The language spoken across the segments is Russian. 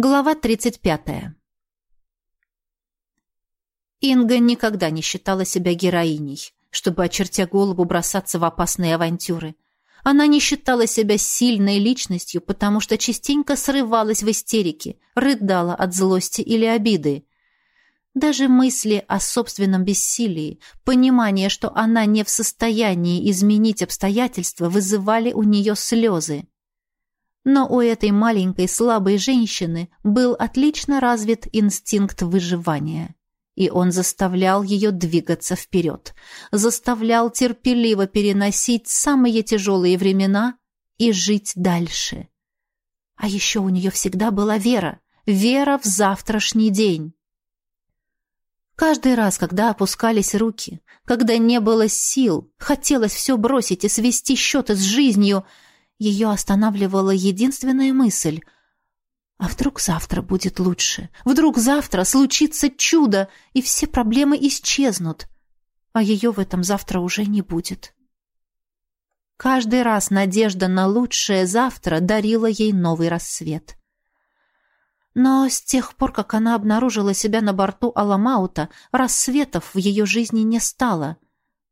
Глава 35. Инга никогда не считала себя героиней, чтобы, очертя голову, бросаться в опасные авантюры. Она не считала себя сильной личностью, потому что частенько срывалась в истерике, рыдала от злости или обиды. Даже мысли о собственном бессилии, понимание, что она не в состоянии изменить обстоятельства, вызывали у нее слезы. Но у этой маленькой слабой женщины был отлично развит инстинкт выживания. И он заставлял ее двигаться вперед, заставлял терпеливо переносить самые тяжелые времена и жить дальше. А еще у нее всегда была вера, вера в завтрашний день. Каждый раз, когда опускались руки, когда не было сил, хотелось все бросить и свести счеты с жизнью – ее останавливала единственная мысль. А вдруг завтра будет лучше? Вдруг завтра случится чудо, и все проблемы исчезнут, а ее в этом завтра уже не будет. Каждый раз надежда на лучшее завтра дарила ей новый рассвет. Но с тех пор, как она обнаружила себя на борту Аламаута, рассветов в ее жизни не стало —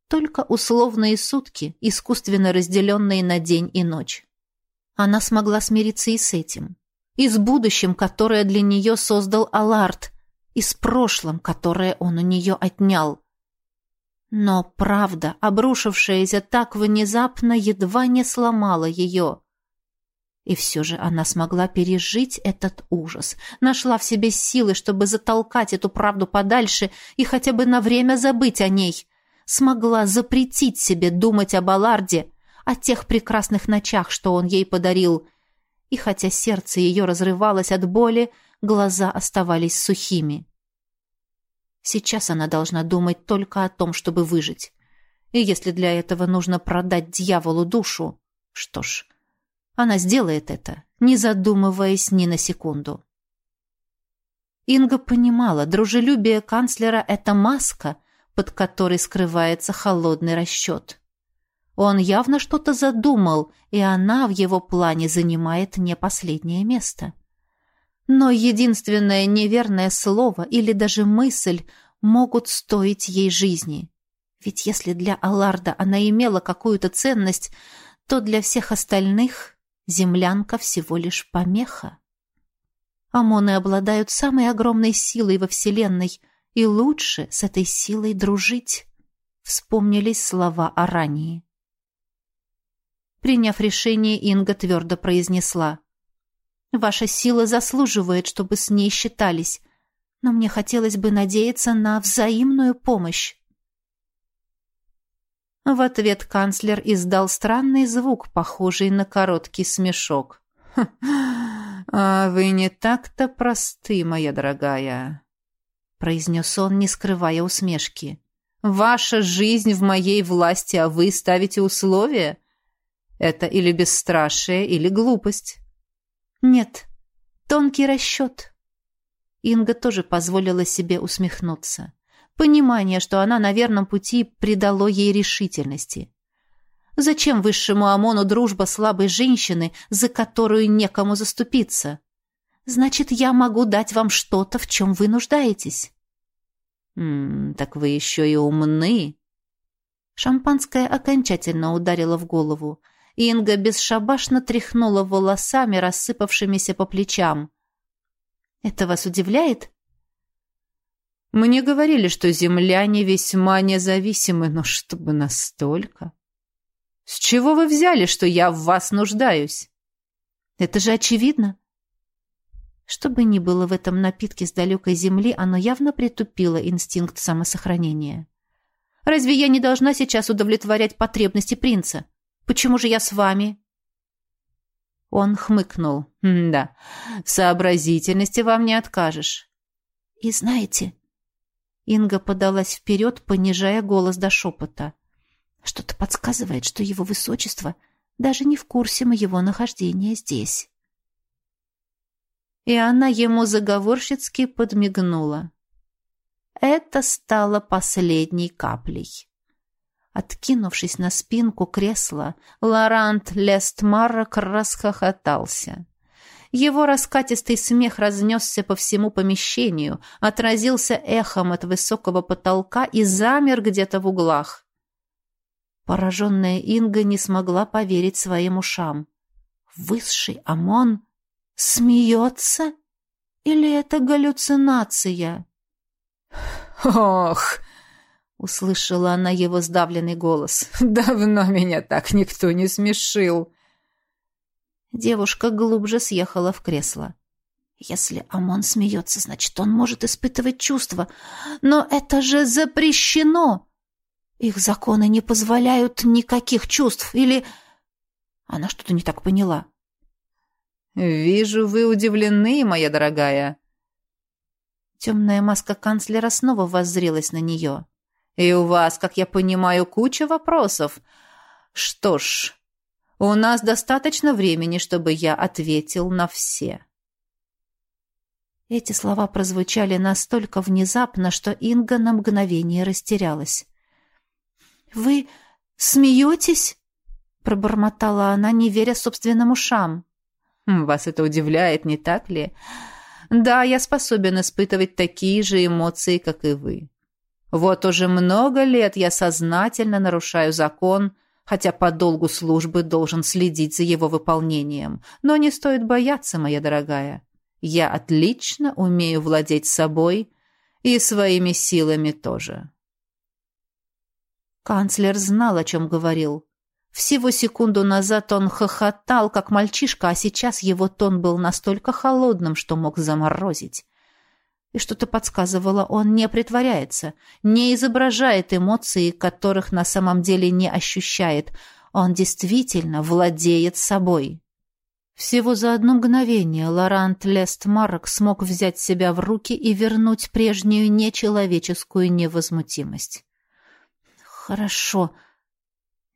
только условные сутки, искусственно разделенные на день и ночь. Она смогла смириться и с этим. И с будущим, которое для нее создал Аларт, и с прошлым, которое он у нее отнял. Но правда, обрушившаяся так внезапно, едва не сломала ее. И все же она смогла пережить этот ужас, нашла в себе силы, чтобы затолкать эту правду подальше и хотя бы на время забыть о ней — смогла запретить себе думать о Балларде, о тех прекрасных ночах, что он ей подарил. И хотя сердце ее разрывалось от боли, глаза оставались сухими. Сейчас она должна думать только о том, чтобы выжить. И если для этого нужно продать дьяволу душу, что ж, она сделает это, не задумываясь ни на секунду. Инга понимала, дружелюбие канцлера — это маска, под которой скрывается холодный расчет. Он явно что-то задумал, и она в его плане занимает не последнее место. Но единственное неверное слово или даже мысль могут стоить ей жизни. Ведь если для Алларда она имела какую-то ценность, то для всех остальных землянка всего лишь помеха. Амоны обладают самой огромной силой во Вселенной — и лучше с этой силой дружить. Вспомнились слова Арании. Приняв решение, Инга твердо произнесла. «Ваша сила заслуживает, чтобы с ней считались, но мне хотелось бы надеяться на взаимную помощь». В ответ канцлер издал странный звук, похожий на короткий смешок. «А вы не так-то просты, моя дорогая произнес он, не скрывая усмешки. Ваша жизнь в моей власти, а вы ставите условия? Это или бесстрашие, или глупость. Нет, тонкий расчет. Инга тоже позволила себе усмехнуться. Понимание, что она на верном пути, придало ей решительности. Зачем высшему ОМОНу дружба слабой женщины, за которую некому заступиться? Значит, я могу дать вам что-то, в чем вы нуждаетесь. М так вы еще и умны. Шампанское окончательно ударило в голову. Инга бесшабашно тряхнула волосами, рассыпавшимися по плечам. «Это вас удивляет?» «Мне говорили, что земляне весьма независимы, но чтобы настолько...» «С чего вы взяли, что я в вас нуждаюсь?» «Это же очевидно. Что бы ни было в этом напитке с далекой земли, оно явно притупило инстинкт самосохранения. «Разве я не должна сейчас удовлетворять потребности принца? Почему же я с вами?» Он хмыкнул. «Да, в сообразительности вам не откажешь». «И знаете...» Инга подалась вперед, понижая голос до шепота. «Что-то подсказывает, что его высочество даже не в курсе моего нахождения здесь» и она ему заговорщицки подмигнула. Это стало последней каплей. Откинувшись на спинку кресла, Лорант Лестмарок расхохотался. Его раскатистый смех разнесся по всему помещению, отразился эхом от высокого потолка и замер где-то в углах. Пораженная Инга не смогла поверить своим ушам. Высший ОМОН смеется? Или это галлюцинация? «Ох!» — услышала она его сдавленный голос. «Давно меня так никто не смешил!» Девушка глубже съехала в кресло. Если Амон смеется, значит, он может испытывать чувства. Но это же запрещено! Их законы не позволяют никаких чувств. Или... Она что-то не так поняла. «Вижу, вы удивлены, моя дорогая». Темная маска канцлера снова воззрелась на нее. «И у вас, как я понимаю, куча вопросов. Что ж, у нас достаточно времени, чтобы я ответил на все». Эти слова прозвучали настолько внезапно, что Инга на мгновение растерялась. «Вы смеетесь?» — пробормотала она, не веря собственным ушам. «Вас это удивляет, не так ли? Да, я способен испытывать такие же эмоции, как и вы. Вот уже много лет я сознательно нарушаю закон, хотя по долгу службы должен следить за его выполнением. Но не стоит бояться, моя дорогая. Я отлично умею владеть собой и своими силами тоже». Канцлер знал, о чем говорил. Всего секунду назад он хохотал, как мальчишка, а сейчас его тон был настолько холодным, что мог заморозить. И что-то подсказывало, он не притворяется, не изображает эмоции, которых на самом деле не ощущает. Он действительно владеет собой. Всего за одно мгновение Лорант Лестмарк смог взять себя в руки и вернуть прежнюю нечеловеческую невозмутимость. «Хорошо».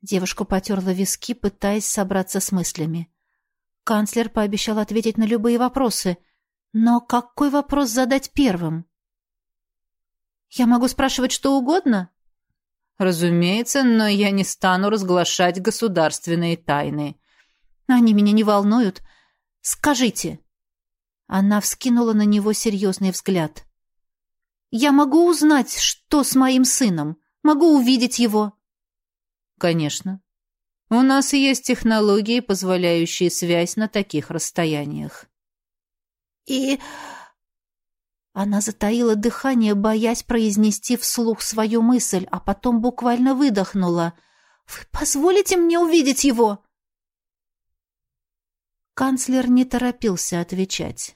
Девушка потерла виски, пытаясь собраться с мыслями. Канцлер пообещал ответить на любые вопросы. Но какой вопрос задать первым? «Я могу спрашивать что угодно?» «Разумеется, но я не стану разглашать государственные тайны». «Они меня не волнуют. Скажите». Она вскинула на него серьезный взгляд. «Я могу узнать, что с моим сыном?» Могу увидеть его». «Конечно. У нас есть технологии, позволяющие связь на таких расстояниях». «И...» Она затаила дыхание, боясь произнести вслух свою мысль, а потом буквально выдохнула. «Вы позволите мне увидеть его?» Канцлер не торопился отвечать.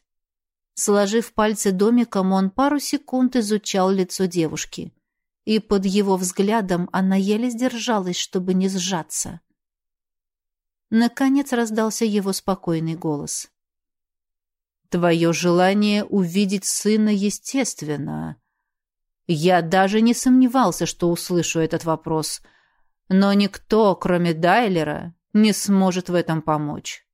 Сложив пальцы домиком, он пару секунд изучал лицо девушки и под его взглядом она еле сдержалась, чтобы не сжаться. Наконец раздался его спокойный голос. «Твое желание увидеть сына естественно. Я даже не сомневался, что услышу этот вопрос, но никто, кроме Дайлера, не сможет в этом помочь.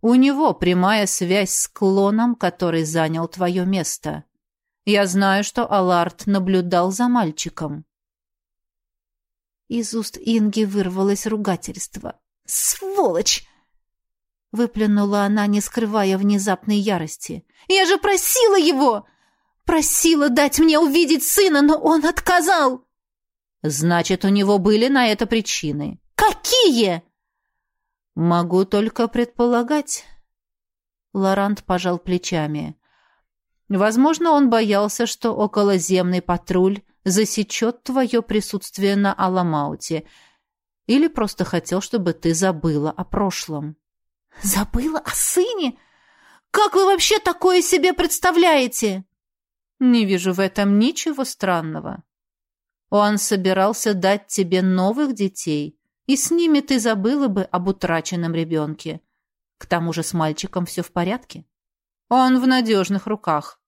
У него прямая связь с клоном, который занял твое место. Я знаю, что Аларт наблюдал за мальчиком. Из уст Инги вырвалось ругательство. «Сволочь!» Выплюнула она, не скрывая внезапной ярости. «Я же просила его! Просила дать мне увидеть сына, но он отказал!» «Значит, у него были на это причины». «Какие?» «Могу только предполагать». Лорант пожал плечами. Возможно, он боялся, что околоземный патруль засечет твое присутствие на Аламауте, или просто хотел, чтобы ты забыла о прошлом. Забыла о сыне? Как вы вообще такое себе представляете? Не вижу в этом ничего странного. Он собирался дать тебе новых детей, и с ними ты забыла бы об утраченном ребенке. К тому же с мальчиком все в порядке. Он в надежных руках.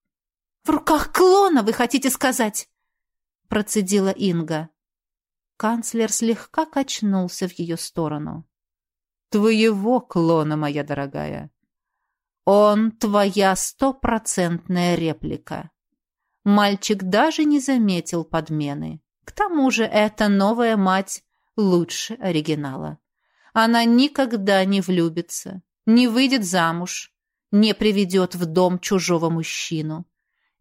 В руках клона, вы хотите сказать? Процедила Инга. Канцлер слегка качнулся в ее сторону. Твоего клона, моя дорогая. Он твоя стопроцентная реплика. Мальчик даже не заметил подмены. К тому же эта новая мать лучше оригинала. Она никогда не влюбится, не выйдет замуж, не приведет в дом чужого мужчину,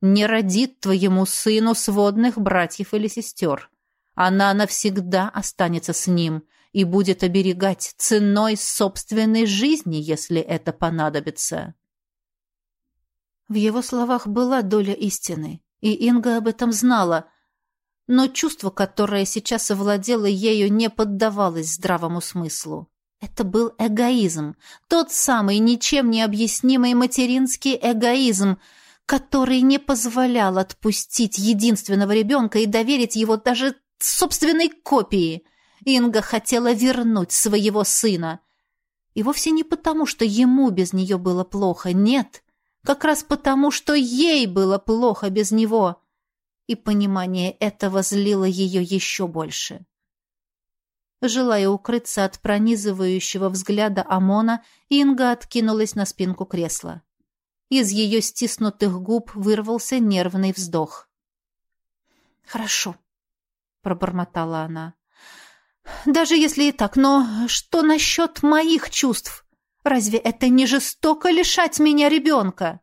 не родит твоему сыну сводных братьев или сестер. Она навсегда останется с ним и будет оберегать ценой собственной жизни, если это понадобится. В его словах была доля истины, и Инга об этом знала, но чувство, которое сейчас овладело ею, не поддавалось здравому смыслу. Это был эгоизм, тот самый ничем не объяснимый материнский эгоизм, который не позволял отпустить единственного ребенка и доверить его даже собственной копии. Инга хотела вернуть своего сына. И вовсе не потому, что ему без нее было плохо, нет, как раз потому, что ей было плохо без него. И понимание этого злило ее еще больше. Желая укрыться от пронизывающего взгляда Амона, Инга откинулась на спинку кресла. Из ее стиснутых губ вырвался нервный вздох. «Хорошо», — пробормотала она. «Даже если и так, но что насчет моих чувств? Разве это не жестоко лишать меня ребенка?»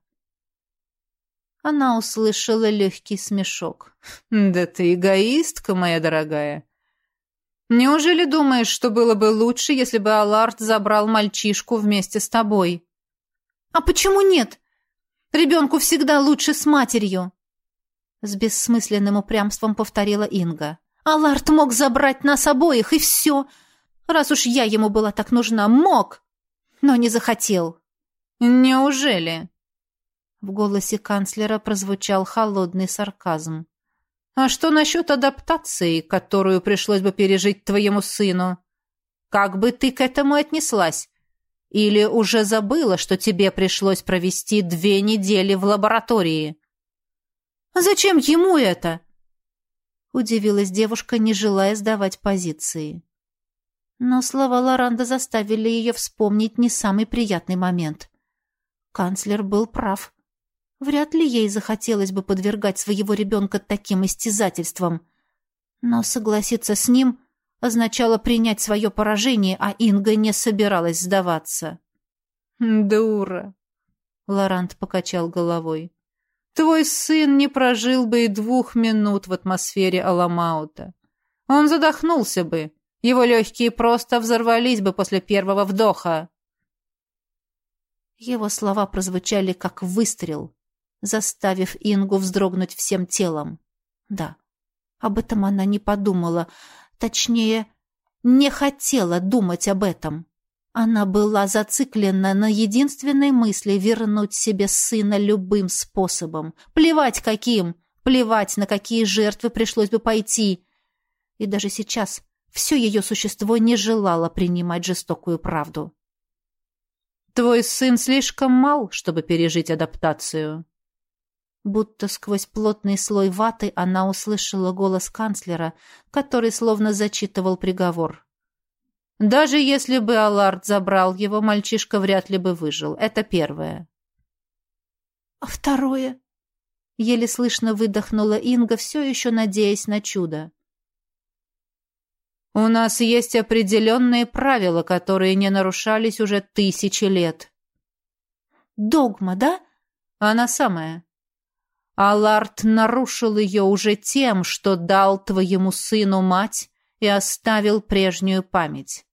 Она услышала легкий смешок. «Да ты эгоистка, моя дорогая. Неужели думаешь, что было бы лучше, если бы Аларт забрал мальчишку вместе с тобой? А почему нет? Ребенку всегда лучше с матерью. С бессмысленным упрямством повторила Инга. Аларт мог забрать нас обоих, и все. Раз уж я ему была так нужна, мог, но не захотел. Неужели? В голосе канцлера прозвучал холодный сарказм. А что насчет адаптации, которую пришлось бы пережить твоему сыну? Как бы ты к этому отнеслась? Или уже забыла, что тебе пришлось провести две недели в лаборатории? Зачем ему это? Удивилась девушка, не желая сдавать позиции. Но слова Лоранда заставили ее вспомнить не самый приятный момент. Канцлер был прав. Вряд ли ей захотелось бы подвергать своего ребенка таким истязательствам. Но согласиться с ним означало принять свое поражение, а Инга не собиралась сдаваться. «Дура!» — Лорант покачал головой. «Твой сын не прожил бы и двух минут в атмосфере Аламаута. Он задохнулся бы. Его легкие просто взорвались бы после первого вдоха». Его слова прозвучали как выстрел, заставив Ингу вздрогнуть всем телом. Да, об этом она не подумала. Точнее, не хотела думать об этом. Она была зациклена на единственной мысли вернуть себе сына любым способом. Плевать каким, плевать, на какие жертвы пришлось бы пойти. И даже сейчас все ее существо не желало принимать жестокую правду. «Твой сын слишком мал, чтобы пережить адаптацию», Будто сквозь плотный слой ваты она услышала голос канцлера, который словно зачитывал приговор. «Даже если бы Аллард забрал его, мальчишка вряд ли бы выжил. Это первое». «А второе?» Еле слышно выдохнула Инга, все еще надеясь на чудо. «У нас есть определенные правила, которые не нарушались уже тысячи лет». «Догма, да?» «Она самая». Аларт нарушил ее уже тем, что дал твоему сыну мать и оставил прежнюю память.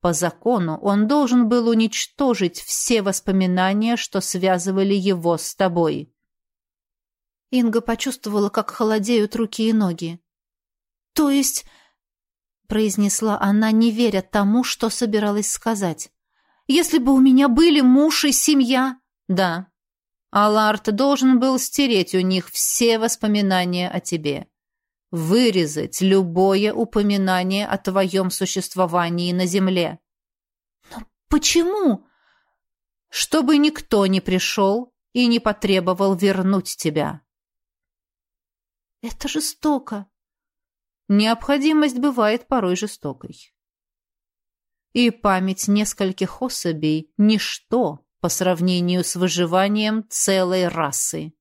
По закону он должен был уничтожить все воспоминания, что связывали его с тобой. Инга почувствовала, как холодеют руки и ноги. «То есть...» — произнесла она, не веря тому, что собиралась сказать. «Если бы у меня были муж и семья...» «Да», Аларт должен был стереть у них все воспоминания о тебе. Вырезать любое упоминание о твоем существовании на земле. Но почему? Чтобы никто не пришел и не потребовал вернуть тебя. Это жестоко. Необходимость бывает порой жестокой. И память нескольких особей – ничто по сравнению с выживанием целой расы.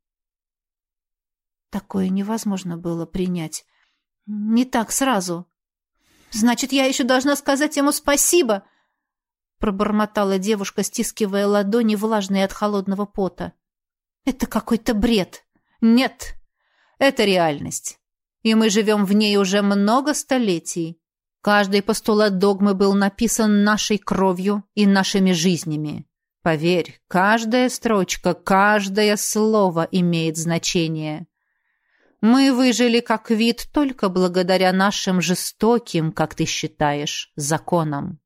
Такое невозможно было принять. Не так сразу. Значит, я еще должна сказать ему спасибо. пробормотала девушка, стискивая ладони, влажные от холодного пота. Это какой-то бред. Нет, это реальность. И мы живем в ней уже много столетий. Каждый постулат догмы был написан нашей кровью и нашими жизнями. Поверь, каждая строчка, каждое слово имеет значение. Мы выжили как вид только благодаря нашим жестоким, как ты считаешь, законам.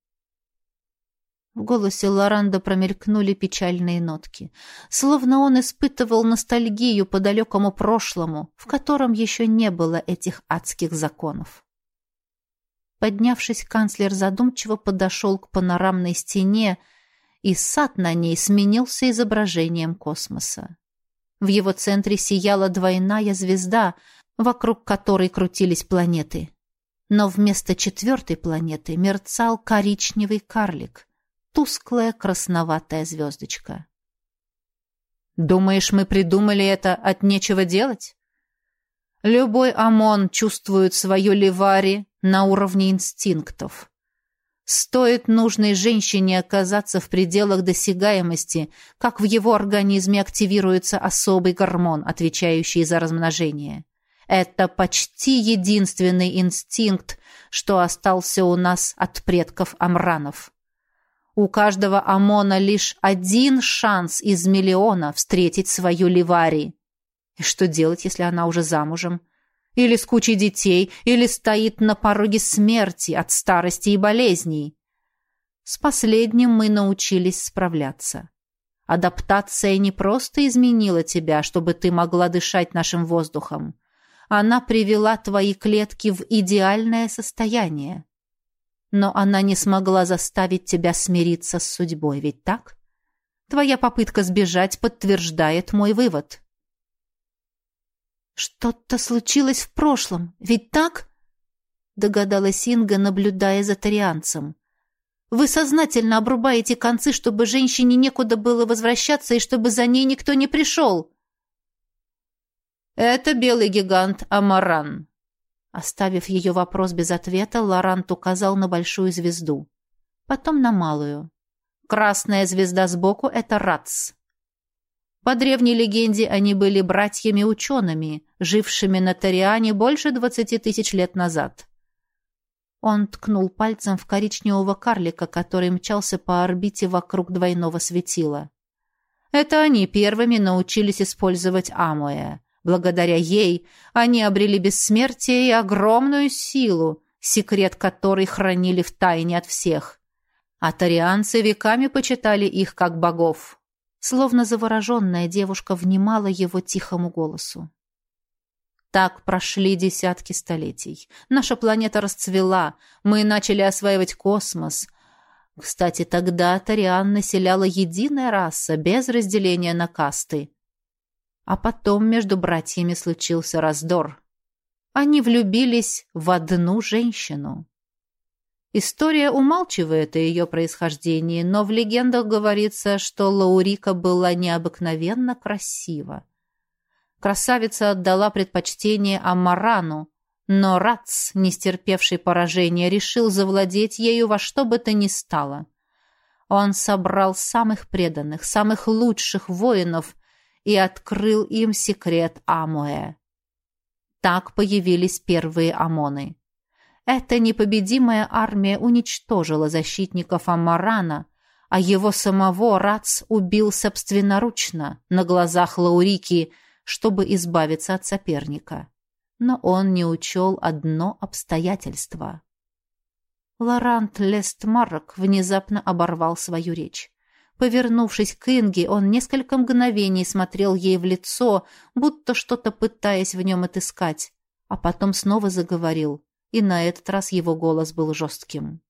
В голосе Лоранда промелькнули печальные нотки, словно он испытывал ностальгию по далекому прошлому, в котором еще не было этих адских законов. Поднявшись, канцлер задумчиво подошел к панорамной стене, и сад на ней сменился изображением космоса. В его центре сияла двойная звезда, вокруг которой крутились планеты. Но вместо четвертой планеты мерцал коричневый карлик, тусклая красноватая звездочка. «Думаешь, мы придумали это от нечего делать?» Любой ОМОН чувствует свою ливари на уровне инстинктов. Стоит нужной женщине оказаться в пределах досягаемости, как в его организме активируется особый гормон, отвечающий за размножение. Это почти единственный инстинкт, что остался у нас от предков амранов. У каждого ОМОНа лишь один шанс из миллиона встретить свою ливари. И что делать, если она уже замужем? Или с кучей детей, или стоит на пороге смерти от старости и болезней? С последним мы научились справляться. Адаптация не просто изменила тебя, чтобы ты могла дышать нашим воздухом. Она привела твои клетки в идеальное состояние. Но она не смогла заставить тебя смириться с судьбой, ведь так? Твоя попытка сбежать подтверждает мой вывод. «Что-то случилось в прошлом, ведь так?» догадалась Инга, наблюдая за тарианцем. «Вы сознательно обрубаете концы, чтобы женщине некуда было возвращаться и чтобы за ней никто не пришел». «Это белый гигант Амаран». Оставив ее вопрос без ответа, Лорант указал на большую звезду. Потом на малую. «Красная звезда сбоку — это Рац. По древней легенде они были братьями-учеными, жившими на Тариане больше двадцати тысяч лет назад. Он ткнул пальцем в коричневого карлика, который мчался по орбите вокруг двойного светила. Это они первыми научились использовать Амоэ. Благодаря ей они обрели бессмертие и огромную силу, секрет которой хранили в тайне от всех. А тарианцы веками почитали их как богов. Словно завороженная девушка внимала его тихому голосу. Так прошли десятки столетий. Наша планета расцвела, мы начали осваивать космос. Кстати, тогда Тариан населяла единая раса, без разделения на касты. А потом между братьями случился раздор. Они влюбились в одну женщину. История умалчивает о ее происхождении, но в легендах говорится, что Лаурика была необыкновенно красива. Красавица отдала предпочтение Амарану, но Рац, не стерпевший поражения, решил завладеть ею во что бы то ни стало. Он собрал самых преданных, самых лучших воинов и открыл им секрет Амуэ. Так появились первые Амоны. Эта непобедимая армия уничтожила защитников Амарана, а его самого Рац убил собственноручно на глазах Лаурики, чтобы избавиться от соперника. Но он не учел одно обстоятельство. Лорант Лестмарок внезапно оборвал свою речь. Повернувшись к Инге, он несколько мгновений смотрел ей в лицо, будто что-то пытаясь в нем отыскать, а потом снова заговорил и на этот раз его голос был жестким.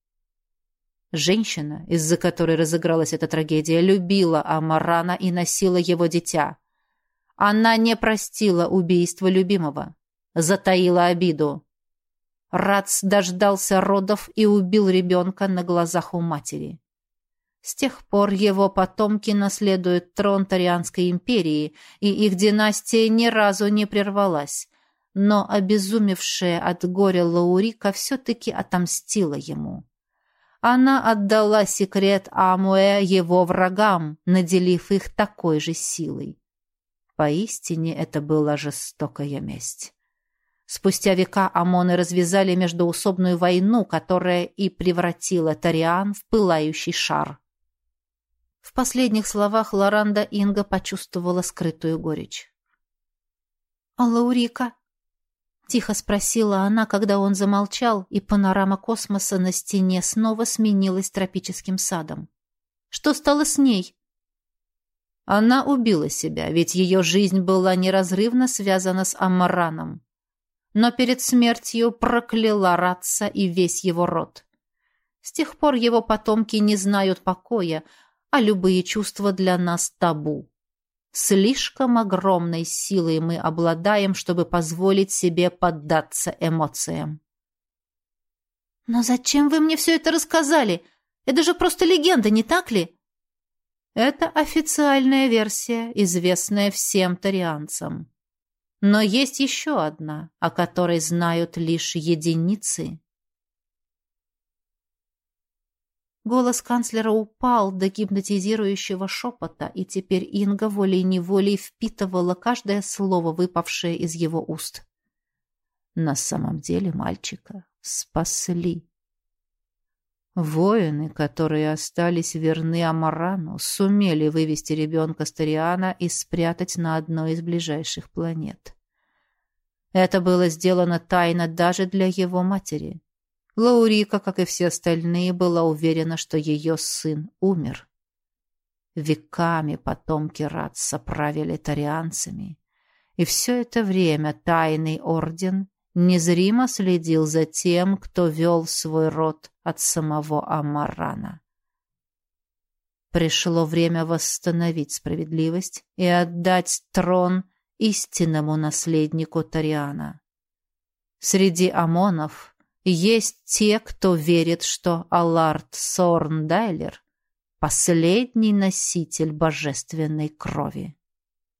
Женщина, из-за которой разыгралась эта трагедия, любила Амарана и носила его дитя. Она не простила убийство любимого, затаила обиду. Рац дождался родов и убил ребенка на глазах у матери. С тех пор его потомки наследуют трон Тарианской империи, и их династия ни разу не прервалась, но обезумевшая от горя Лаурика все-таки отомстила ему. она отдала секрет Амуэ его врагам, наделив их такой же силой. Поистине это была жестокая месть. Спустя века ОМОНы развязали междоусобную войну, которая и превратила Тариан в пылающий шар. В последних словах Лоранда Инга почувствовала скрытую горечь. «А Лаурика?» — тихо спросила она, когда он замолчал, и панорама космоса на стене снова сменилась тропическим садом. «Что стало с ней?» Она убила себя, ведь ее жизнь была неразрывно связана с Амараном но перед смертью прокляла Ратса и весь его род. С тех пор его потомки не знают покоя, а любые чувства для нас табу. Слишком огромной силой мы обладаем, чтобы позволить себе поддаться эмоциям. «Но зачем вы мне все это рассказали? Это же просто легенда, не так ли?» Это официальная версия, известная всем тарианцам. Но есть еще одна, о которой знают лишь единицы. Голос канцлера упал до гипнотизирующего шепота, и теперь Инга волей-неволей впитывала каждое слово, выпавшее из его уст. На самом деле мальчика спасли. Воины, которые остались верны Амарану, сумели вывести ребенка Стариана и спрятать на одной из ближайших планет. Это было сделано тайно даже для его матери. Лаурика, как и все остальные, была уверена, что ее сын умер. Веками потомки Радса правили тарианцами, и все это время тайный орден незримо следил за тем, кто вел свой род от самого Амарана. Пришло время восстановить справедливость и отдать трон истинному наследнику Тариана. Среди амонов есть те, кто верит, что Аллард Сорндайлер — последний носитель божественной крови.